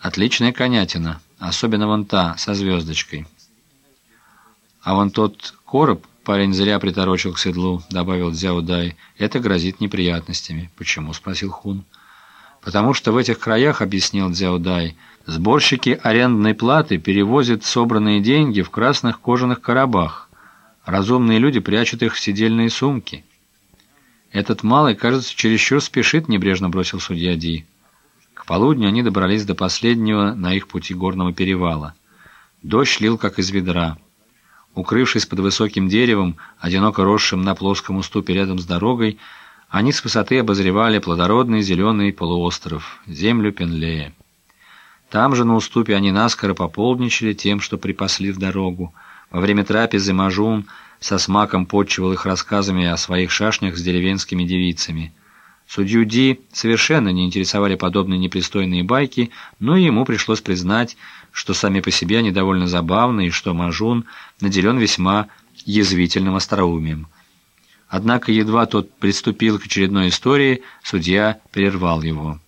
Отличная конятина, особенно вон та, со звездочкой. А вон тот короб парень зря приторочил к седлу, добавил Дзяудай. Это грозит неприятностями. Почему? спросил Хун. Потому что в этих краях, объяснил Дзяудай, сборщики арендной платы перевозят собранные деньги в красных кожаных коробах. Разумные люди прячут их в сидельные сумки. Этот малый, кажется, чересчур спешит, небрежно бросил судья Ди. К полудню они добрались до последнего на их пути горного перевала. Дождь лил, как из ведра. Укрывшись под высоким деревом, одиноко росшим на плоском уступе рядом с дорогой, они с высоты обозревали плодородный зеленый полуостров, землю Пенлея. Там же на уступе они наскоро пополничали тем, что припасли в дорогу. Во время трапезы Мажун со смаком подчивал их рассказами о своих шашнях с деревенскими девицами. Судью Ди совершенно не интересовали подобные непристойные байки, но ему пришлось признать, что сами по себе они довольно забавны и что Мажун наделен весьма язвительным остроумием. Однако едва тот приступил к очередной истории, судья прервал его.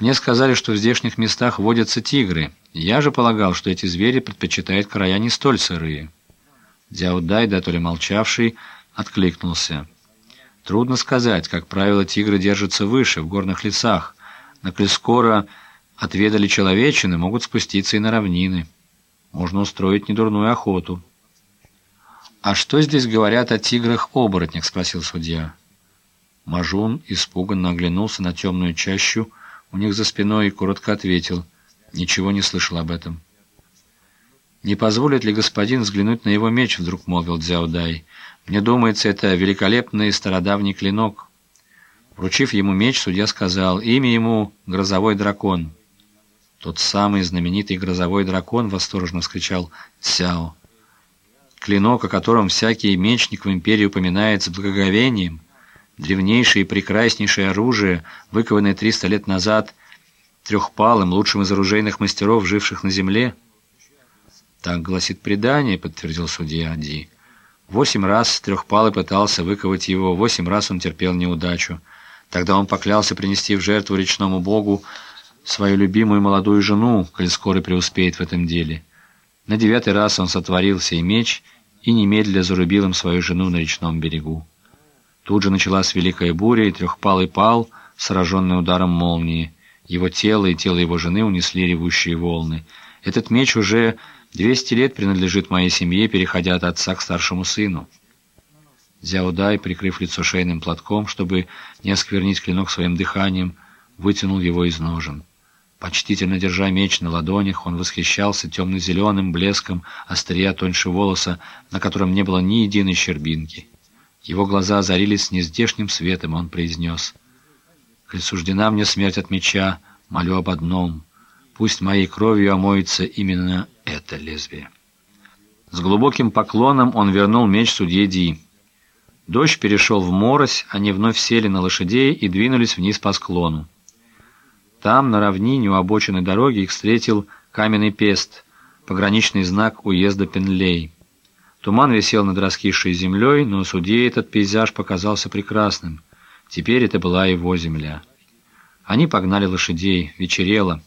«Мне сказали, что в здешних местах водятся тигры. Я же полагал, что эти звери предпочитают края не столь сырые». Дзяудай, да то ли молчавший, откликнулся. «Трудно сказать. Как правило, тигры держатся выше, в горных лесах. Но коль скоро отведали человечины, могут спуститься и на равнины. Можно устроить недурную охоту». «А что здесь говорят о тиграх-оборотнях?» — спросил судья. Мажун испуганно оглянулся на темную чащу у них за спиной и коротко ответил. «Ничего не слышал об этом». «Не позволит ли господин взглянуть на его меч?» — вдруг молвил Дзяудай. «Мне думается, это великолепный стародавний клинок». Вручив ему меч, судья сказал, «Имя ему — Грозовой дракон». «Тот самый знаменитый Грозовой дракон!» — восторженно вскричал Цяо клинок, о котором всякий мечник в империи упоминает с благоговением, древнейшее и прекраснейшее оружие, выкованное 300 лет назад трехпалым, лучшим из оружейных мастеров, живших на земле? Так гласит предание, подтвердил судья Ди. Восемь раз трехпалый пытался выковать его, восемь раз он терпел неудачу. Тогда он поклялся принести в жертву речному богу свою любимую молодую жену, коль скоро преуспеет в этом деле. На девятый раз он сотворил сей меч и немедля зарубил им свою жену на речном берегу. Тут же началась великая буря, и трехпалый пал, сраженный ударом молнии. Его тело и тело его жены унесли ревущие волны. Этот меч уже двести лет принадлежит моей семье, переходя от отца к старшему сыну. Зяудай, прикрыв лицо шейным платком, чтобы не осквернить клинок своим дыханием, вытянул его из ножен. Почтительно держа меч на ладонях, он восхищался темно-зеленым блеском острия тоньше волоса, на котором не было ни единой щербинки. Его глаза озарились нездешним светом, он произнес, «Коль суждена мне смерть от меча, молю об одном, пусть моей кровью омоется именно это лезвие». С глубоким поклоном он вернул меч судье Ди. Дождь перешел в морось, они вновь сели на лошадей и двинулись вниз по склону. Там, на равнине у обочины дороги, их встретил каменный пест, пограничный знак уезда Пенлей. Туман висел над раскисшей землей, но судье этот пейзаж показался прекрасным. Теперь это была его земля. Они погнали лошадей, вечерело.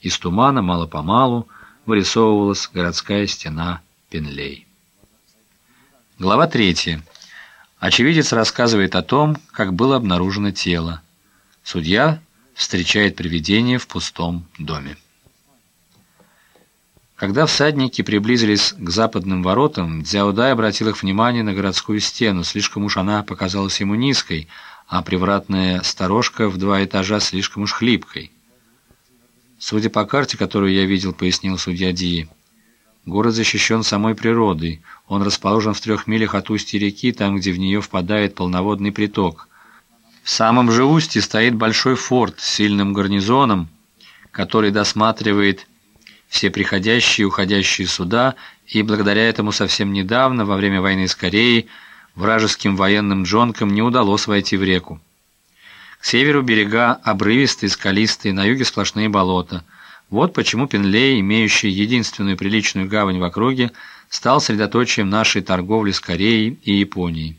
Из тумана мало-помалу вырисовывалась городская стена Пенлей. Глава третья. Очевидец рассказывает о том, как было обнаружено тело. Судья встречает привидение в пустом доме. Когда всадники приблизились к западным воротам, Дзяудай обратил их внимание на городскую стену. Слишком уж она показалась ему низкой, а привратная сторожка в два этажа слишком уж хлипкой. Судя по карте, которую я видел, пояснил судья Ди, город защищен самой природой. Он расположен в трех милях от устья реки, там, где в нее впадает полноводный приток. В самом же устье стоит большой форт с сильным гарнизоном, который досматривает все приходящие и уходящие суда, и благодаря этому совсем недавно, во время войны с Кореей, вражеским военным джонкам не удалось войти в реку. К северу берега обрывистые, скалистые, на юге сплошные болота. Вот почему Пенлей, имеющий единственную приличную гавань в округе, стал средоточием нашей торговли с Кореей и Японией.